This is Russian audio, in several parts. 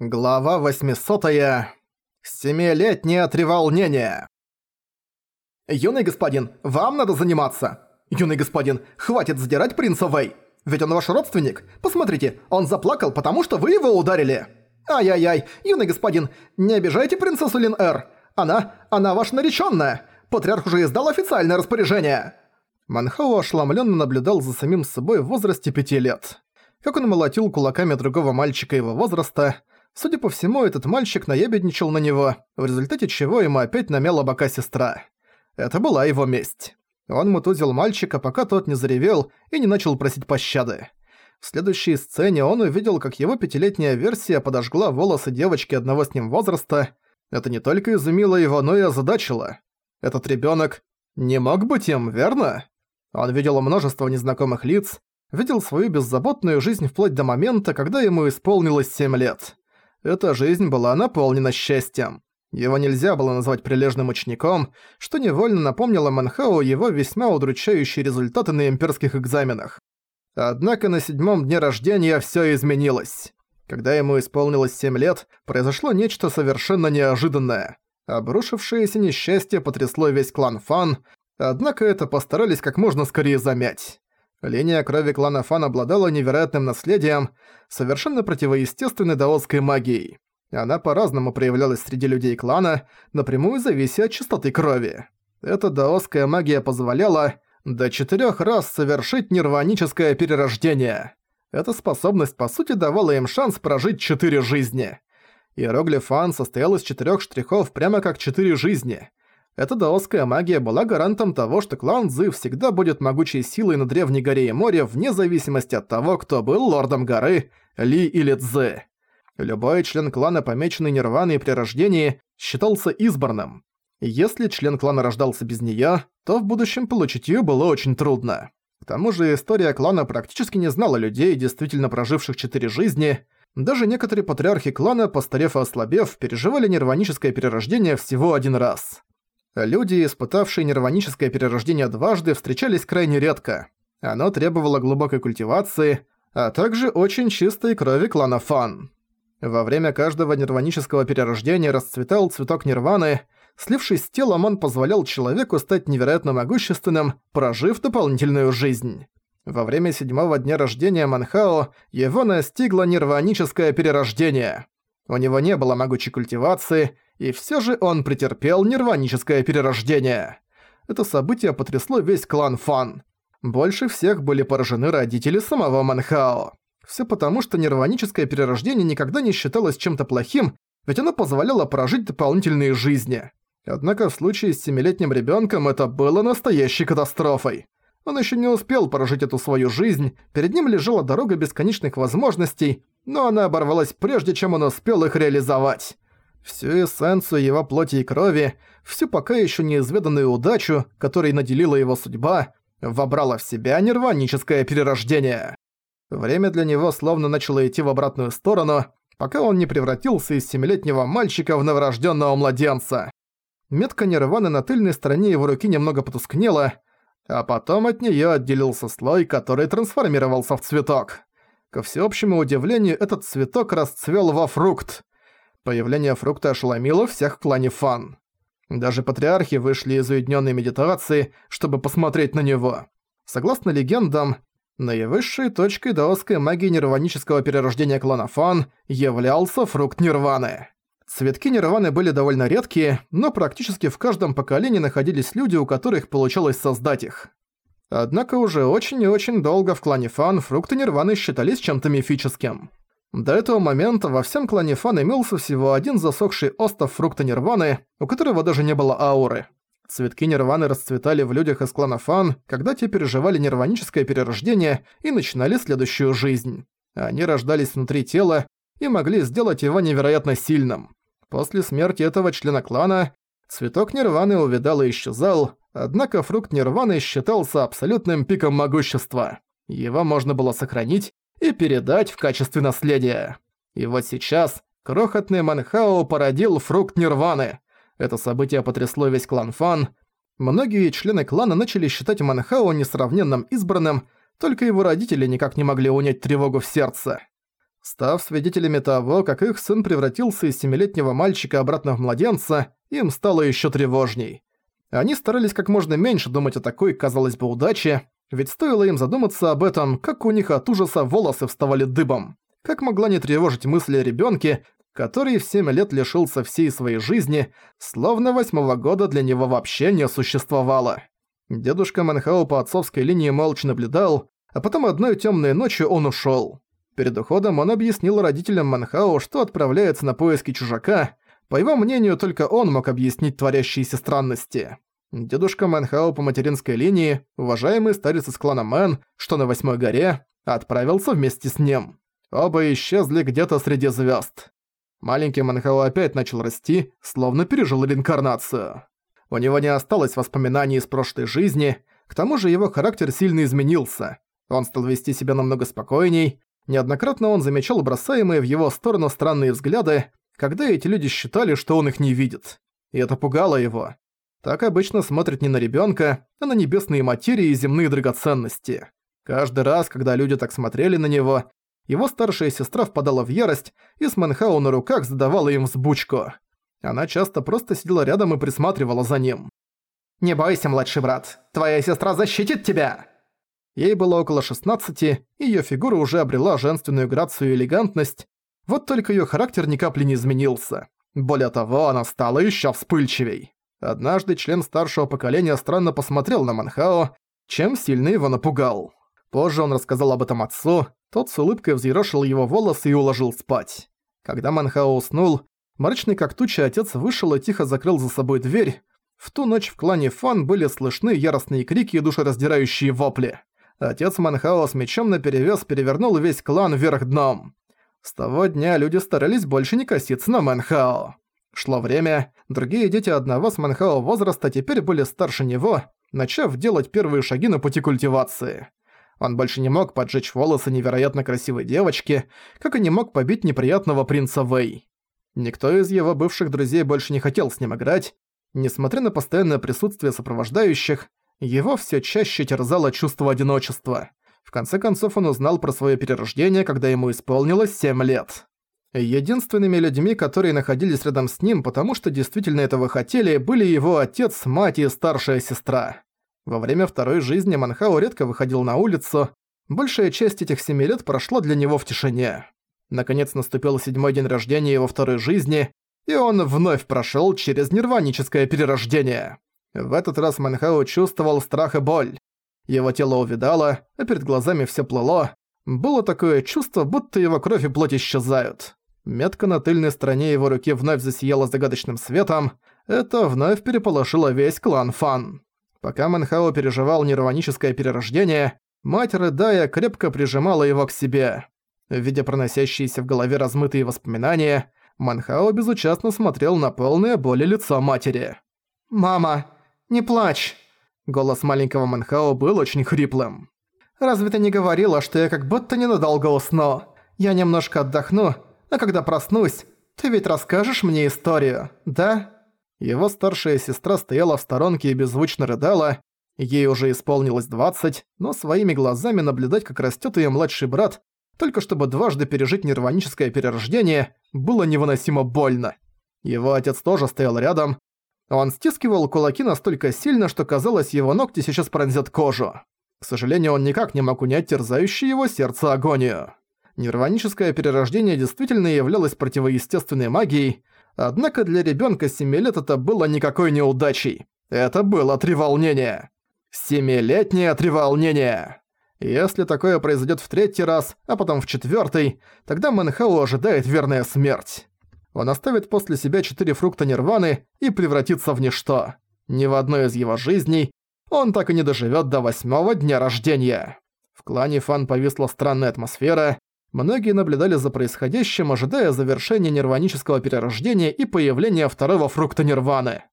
Глава 800. Семилетнее треволнение. «Юный господин, вам надо заниматься! Юный господин, хватит задирать принца Вэй! Ведь он ваш родственник! Посмотрите, он заплакал, потому что вы его ударили! Ай-яй-яй, юный господин, не обижайте принцессу Лин-Эр! Она, она ваша наречённая! Патриарх уже издал официальное распоряжение!» Манхау ошеломленно наблюдал за самим собой в возрасте пяти лет. Как он молотил кулаками другого мальчика его возраста, Судя по всему, этот мальчик наебедничал на него, в результате чего ему опять намяла бока сестра. Это была его месть. Он мутузил мальчика, пока тот не заревел и не начал просить пощады. В следующей сцене он увидел, как его пятилетняя версия подожгла волосы девочки одного с ним возраста. Это не только изумило его, но и озадачило. Этот ребенок не мог быть им, верно? Он видел множество незнакомых лиц, видел свою беззаботную жизнь вплоть до момента, когда ему исполнилось 7 лет. Эта жизнь была наполнена счастьем. Его нельзя было назвать прилежным учеником, что невольно напомнило Манхау его весьма удручающие результаты на имперских экзаменах. Однако на седьмом дне рождения всё изменилось. Когда ему исполнилось семь лет, произошло нечто совершенно неожиданное. Обрушившееся несчастье потрясло весь клан Фан, однако это постарались как можно скорее замять. Линия крови клана Фан обладала невероятным наследием, совершенно противоестественной даосской магией. Она по-разному проявлялась среди людей клана, напрямую завися от чистоты крови. Эта даосская магия позволяла до четырёх раз совершить нирваническое перерождение. Эта способность по сути давала им шанс прожить четыре жизни. Иероглиф Фан состоял из четырёх штрихов прямо как четыре жизни. Эта даосская магия была гарантом того, что клан Зы всегда будет могучей силой на Древней горе и море вне зависимости от того, кто был лордом горы, Ли или Цзы. Любой член клана, помеченный Нирваной при рождении, считался избранным. Если член клана рождался без неё, то в будущем получить её было очень трудно. К тому же история клана практически не знала людей, действительно проживших четыре жизни. Даже некоторые патриархи клана, постарев и ослабев, переживали нирваническое перерождение всего один раз. Люди, испытавшие нирваническое перерождение дважды, встречались крайне редко. Оно требовало глубокой культивации, а также очень чистой крови клана Фан. Во время каждого нирванического перерождения расцветал цветок нирваны, слившись с телом он позволял человеку стать невероятно могущественным, прожив дополнительную жизнь. Во время седьмого дня рождения Манхао его настигло нирваническое перерождение. У него не было могучей культивации, и все же он претерпел нирваническое перерождение. Это событие потрясло весь клан Фан. Больше всех были поражены родители самого Манхао. Все потому, что нирваническое перерождение никогда не считалось чем-то плохим, ведь оно позволяло прожить дополнительные жизни. Однако в случае с семилетним ребенком это было настоящей катастрофой. Он еще не успел прожить эту свою жизнь, перед ним лежала дорога бесконечных возможностей, но она оборвалась прежде, чем он успел их реализовать всю эссенцию его плоти и крови, всю пока еще неизведанную удачу, которой наделила его судьба, вобрала в себя нирваническое перерождение. Время для него словно начало идти в обратную сторону, пока он не превратился из семилетнего мальчика в новорожденного младенца. Метка нирваны на тыльной стороне его руки немного потускнела, а потом от нее отделился слой, который трансформировался в цветок. Ко всеобщему удивлению, этот цветок расцвел во фрукт. Появление фрукта ошеломило всех в клане Фан. Даже патриархи вышли из уединенной медитации, чтобы посмотреть на него. Согласно легендам, наивысшей точкой даосской магии нирванического перерождения клана Фан являлся фрукт нирваны. Цветки нирваны были довольно редкие, но практически в каждом поколении находились люди, у которых получалось создать их. Однако уже очень и очень долго в клане Фан фрукты нирваны считались чем-то мифическим. До этого момента во всем клане Фан имелся всего один засохший остов фрукта Нирваны, у которого даже не было ауры. Цветки Нирваны расцветали в людях из клана Фан, когда те переживали нирваническое перерождение и начинали следующую жизнь. Они рождались внутри тела и могли сделать его невероятно сильным. После смерти этого члена клана цветок Нирваны увидал и исчезал, однако фрукт Нирваны считался абсолютным пиком могущества. Его можно было сохранить и передать в качестве наследия. И вот сейчас крохотный Манхао породил фрукт Нирваны. Это событие потрясло весь клан Фан. Многие члены клана начали считать Манхао несравненным избранным, только его родители никак не могли унять тревогу в сердце. Став свидетелями того, как их сын превратился из семилетнего мальчика обратно в младенца, им стало еще тревожней. Они старались как можно меньше думать о такой, казалось бы, удаче, ведь стоило им задуматься об этом, как у них от ужаса волосы вставали дыбом. Как могла не тревожить мысли о ребёнке, который в 7 лет лишился всей своей жизни, словно восьмого года для него вообще не существовало. Дедушка Манхао по отцовской линии молча наблюдал, а потом одной тёмной ночью он ушёл. Перед уходом он объяснил родителям Манхао, что отправляется на поиски чужака. По его мнению, только он мог объяснить творящиеся странности. Дедушка Манхао по материнской линии, уважаемый старец из клана Мэн, что на Восьмой горе, отправился вместе с ним. Оба исчезли где-то среди звезд. Маленький Манхао опять начал расти, словно пережил реинкарнацию. У него не осталось воспоминаний из прошлой жизни, к тому же его характер сильно изменился. Он стал вести себя намного спокойней, неоднократно он замечал бросаемые в его сторону странные взгляды, когда эти люди считали, что он их не видит. И это пугало его. Так обычно смотрят не на ребенка, а на небесные материи и земные драгоценности. Каждый раз, когда люди так смотрели на него, его старшая сестра впадала в ярость и с Манхау на руках задавала им взбучку. Она часто просто сидела рядом и присматривала за ним. «Не бойся, младший брат, твоя сестра защитит тебя!» Ей было около 16, её фигура уже обрела женственную грацию и элегантность, вот только её характер ни капли не изменился. Более того, она стала ещё вспыльчивей. Однажды член старшего поколения странно посмотрел на Манхао, чем сильно его напугал. Позже он рассказал об этом отцу, тот с улыбкой взъерошил его волосы и уложил спать. Когда Манхао уснул, мрачный как туча отец вышел и тихо закрыл за собой дверь. В ту ночь в клане Фан были слышны яростные крики и душераздирающие вопли. Отец Манхао с мечом наперевес перевернул весь клан вверх дном. С того дня люди старались больше не коситься на Манхао. Шло время, другие дети одного с Манхао возраста теперь были старше него, начав делать первые шаги на пути культивации. Он больше не мог поджечь волосы невероятно красивой девочки, как и не мог побить неприятного принца Вэй. Никто из его бывших друзей больше не хотел с ним играть. Несмотря на постоянное присутствие сопровождающих, его все чаще терзало чувство одиночества. В конце концов он узнал про свое перерождение, когда ему исполнилось 7 лет. Единственными людьми, которые находились рядом с ним, потому что действительно этого хотели, были его отец, мать и старшая сестра. Во время второй жизни Манхао редко выходил на улицу, большая часть этих семи лет прошла для него в тишине. Наконец наступил седьмой день рождения его второй жизни, и он вновь прошёл через нирваническое перерождение. В этот раз Манхао чувствовал страх и боль. Его тело увидало, а перед глазами всё плыло. Было такое чувство, будто его кровь и плоть исчезают. Метка на тыльной стороне его руки вновь засияла загадочным светом. Это вновь переполошило весь клан Фан. Пока Манхао переживал нирваническое перерождение, мать, рыдая, крепко прижимала его к себе. Видя проносящиеся в голове размытые воспоминания, Манхао безучастно смотрел на полное боли лицо матери. «Мама, не плачь!» Голос маленького Манхао был очень хриплым. «Разве ты не говорила, что я как будто ненадолго усну? Я немножко отдохну, а когда проснусь, ты ведь расскажешь мне историю, да?» Его старшая сестра стояла в сторонке и беззвучно рыдала. Ей уже исполнилось 20, но своими глазами наблюдать, как растет ее младший брат, только чтобы дважды пережить нирваническое перерождение, было невыносимо больно. Его отец тоже стоял рядом. Он стискивал кулаки настолько сильно, что казалось, его ногти сейчас пронзят кожу. К сожалению, он никак не мог унять терзающую его сердце агонию. Нирваническое перерождение действительно являлось противоестественной магией, Однако для ребенка 7 лет это было никакой неудачей. Это было треволнение. Семилетнее треволнение. Если такое произойдет в третий раз, а потом в четвертый, тогда Мэнхау ожидает верная смерть. Он оставит после себя четыре фрукта нирваны и превратится в ничто. Ни в одной из его жизней он так и не доживет до восьмого дня рождения. В клане Фан повисла странная атмосфера, Многие наблюдали за происходящим, ожидая завершения нирванического перерождения и появления второго фрукта нирваны.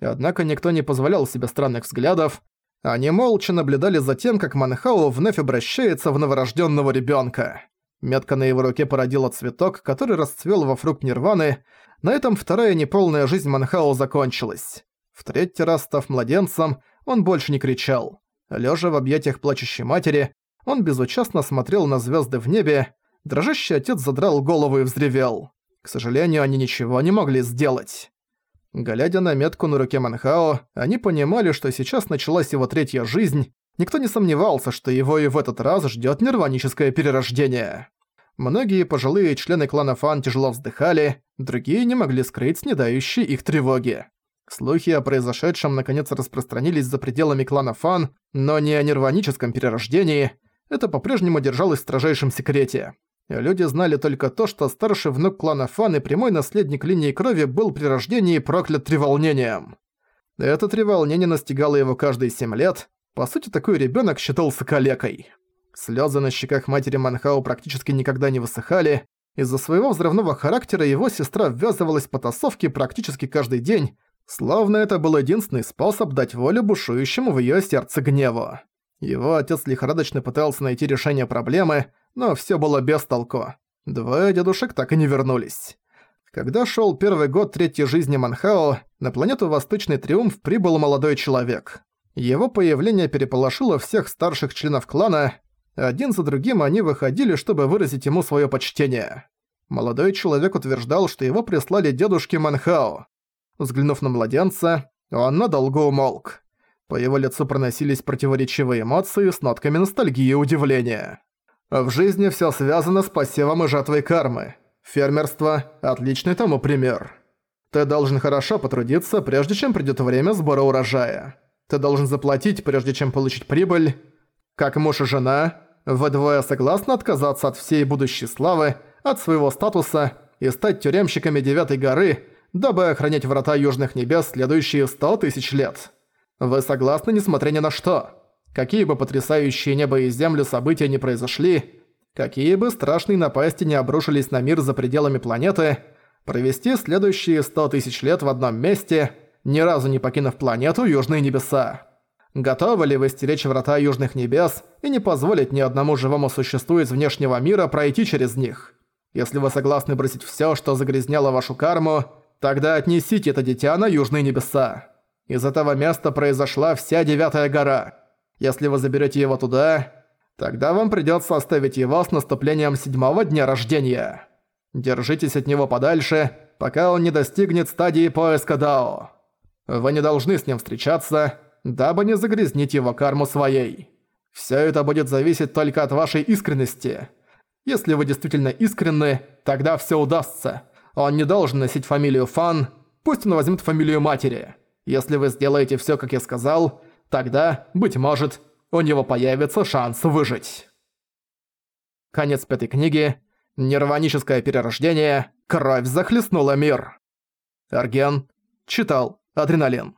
Однако никто не позволял себе странных взглядов. Они молча наблюдали за тем, как Манхао вновь обращается в новорожденного ребенка. Метка на его руке породила цветок, который расцвел во фрукт нирваны. На этом вторая неполная жизнь Манхао закончилась. В третий раз став младенцем, он больше не кричал. Лежа в объятиях плачущей матери, он безучастно смотрел на звезды в небе, дрожащий отец задрал голову и взревел. К сожалению, они ничего не могли сделать. Глядя на метку на руке Манхао, они понимали, что сейчас началась его третья жизнь, никто не сомневался, что его и в этот раз ждёт нирваническое перерождение. Многие пожилые члены клана Фан тяжело вздыхали, другие не могли скрыть снедающие их тревоги. Слухи о произошедшем наконец распространились за пределами клана Фан, но не о нирваническом перерождении, это по-прежнему держалось в строжайшем секрете. Люди знали только то, что старший внук клана Фан и прямой наследник линии крови был при рождении проклят треволнением. Это треволнение настигало его каждые семь лет, по сути такой ребенок считался калекой. Слезы на щеках матери Манхау практически никогда не высыхали, из-за своего взрывного характера его сестра ввязывалась в потасовки практически каждый день, словно это был единственный способ дать волю бушующему в её сердце гневу. Его отец лихорадочно пытался найти решение проблемы, но всё было без толку. Двое дедушек так и не вернулись. Когда шёл первый год третьей жизни Манхао, на планету Восточный Триумф прибыл молодой человек. Его появление переполошило всех старших членов клана, один за другим они выходили, чтобы выразить ему своё почтение. Молодой человек утверждал, что его прислали дедушке Манхао. Взглянув на младенца, он надолго умолк. По его лицу проносились противоречивые эмоции с нотками ностальгии и удивления. В жизни всё связано с посевом и жатвой кармы. Фермерство – отличный тому пример. Ты должен хорошо потрудиться, прежде чем придёт время сбора урожая. Ты должен заплатить, прежде чем получить прибыль. Как муж и жена, вы двое согласны отказаться от всей будущей славы, от своего статуса и стать тюремщиками Девятой горы, дабы охранять врата Южных Небес следующие сто тысяч лет. Вы согласны, несмотря ни на что? Какие бы потрясающие небо и землю события не произошли, какие бы страшные напасти не обрушились на мир за пределами планеты, провести следующие сто тысяч лет в одном месте, ни разу не покинув планету Южные Небеса. Готовы ли вы стеречь врата Южных Небес и не позволить ни одному живому существу из внешнего мира пройти через них? Если вы согласны бросить всё, что загрязняло вашу карму, тогда отнесите это дитя на Южные Небеса. Из этого места произошла вся Девятая Гора. Если вы заберете его туда, тогда вам придется оставить его с наступлением седьмого дня рождения. Держитесь от него подальше, пока он не достигнет стадии поиска Дао. Вы не должны с ним встречаться, дабы не загрязнить его карму своей. Все это будет зависеть только от вашей искренности. Если вы действительно искренны, тогда все удастся. Он не должен носить фамилию Фан, пусть он возьмет фамилию матери. Если вы сделаете все, как я сказал, Тогда, быть может, у него появится шанс выжить. Конец пятой книги. Нирваническое перерождение. Кровь захлестнула мир. Арген. Читал. Адреналин.